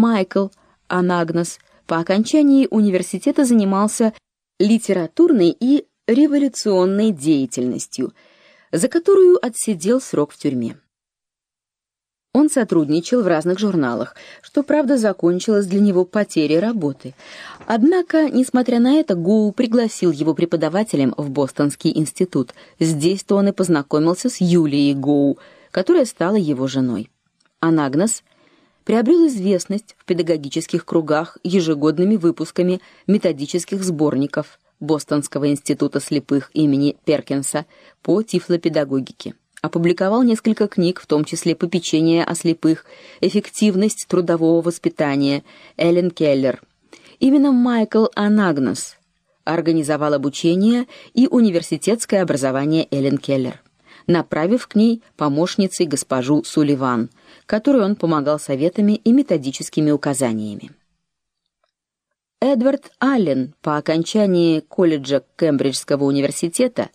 Майкл Анагнос по окончании университета занимался литературной и революционной деятельностью, за которую отсидел срок в тюрьме. Он сотрудничал в разных журналах, что, правда, закончилось для него потерей работы. Однако, несмотря на это, Гоу пригласил его преподавателем в Бостонский институт. Здесь-то он и познакомился с Юлией Гоу, которая стала его женой. Анагнос приобрел известность в педагогических кругах ежегодными выпусками методических сборников Бостонского института слепых имени Перкинса по тифлопедагогике опубликовал несколько книг, в том числе Попечение о слепых, Эффективность трудового воспитания Эллен Келлер. Именно Майкл Анагнос организовал обучение и университетское образование Эллен Келлер, направив к ней помощницей госпожу Суливан, которой он помогал советами и методическими указаниями. Эдвард Аллен по окончании колледжа Кембриджского университета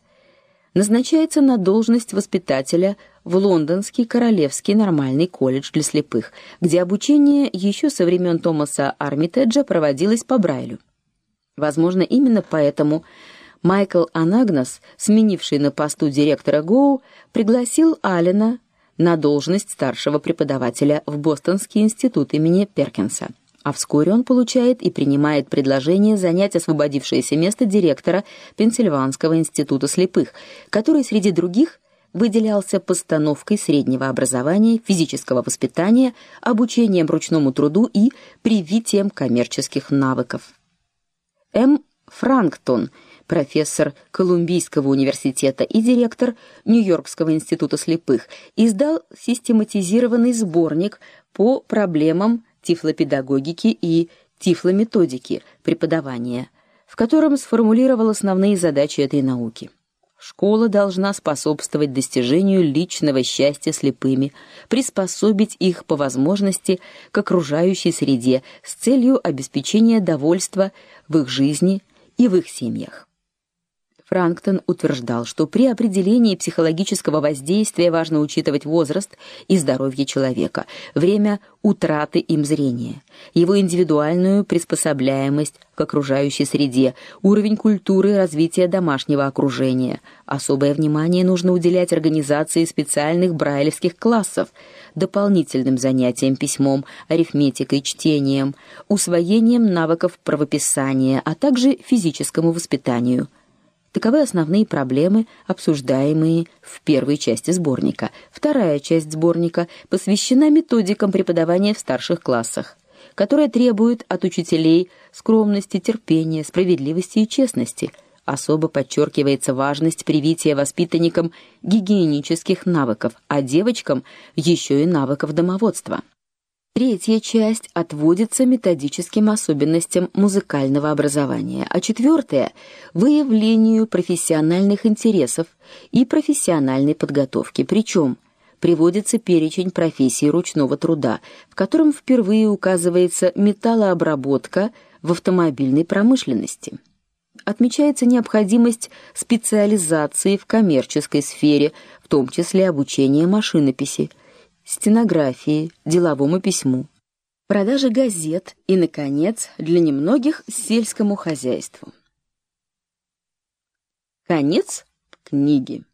назначается на должность воспитателя в Лондонский Королевский нормальный колледж для слепых, где обучение еще со времен Томаса Армитеджа проводилось по Брайлю. Возможно, именно поэтому Майкл Анагнос, сменивший на посту директора ГОУ, пригласил Аллена на должность старшего преподавателя в Бостонский институт имени Перкинса а вскоре он получает и принимает предложение занять освободившееся место директора Пенсильванского института слепых, который среди других выделялся постановкой среднего образования, физического воспитания, обучением ручному труду и привитием коммерческих навыков. М. Франктон, профессор Колумбийского университета и директор Нью-Йоркского института слепых, издал систематизированный сборник по проблемам тифлопедагогики и тифлометодики преподавания, в котором сформулировал основные задачи этой науки. Школа должна способствовать достижению личного счастья слепыми, приспособить их по возможности к окружающей среде с целью обеспечения довольства в их жизни и в их семьях. Франктон утверждал, что при определении психологического воздействия важно учитывать возраст и здоровье человека, время утраты им зрения, его индивидуальную приспособляемость к окружающей среде, уровень культуры и развития домашнего окружения. Особое внимание нужно уделять организации специальных брайлевских классов, дополнительным занятиям письмом, арифметикой, чтением, усвоением навыков правописания, а также физическому воспитанию – Таковы основные проблемы, обсуждаемые в первой части сборника. Вторая часть сборника посвящена методикам преподавания в старших классах, которая требует от учителей скромности, терпения, справедливости и честности. Особо подчеркивается важность привития воспитанникам гигиенических навыков, а девочкам еще и навыков домоводства. Третья часть отводится методическим особенностям музыкального образования, а четвертая — выявлению профессиональных интересов и профессиональной подготовки. Причем приводится перечень профессий ручного труда, в котором впервые указывается металлообработка в автомобильной промышленности. Отмечается необходимость специализации в коммерческой сфере, в том числе обучения машинописи – стенографии, деловому письму, продаже газет и наконец, для немногих сельскому хозяйству. Конец книги.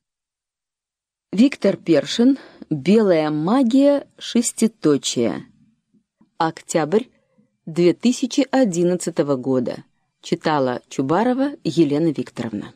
Виктор Першин. Белая магия шеститочия. Октябрь 2011 года. Читала Чубарова Елена Викторовна.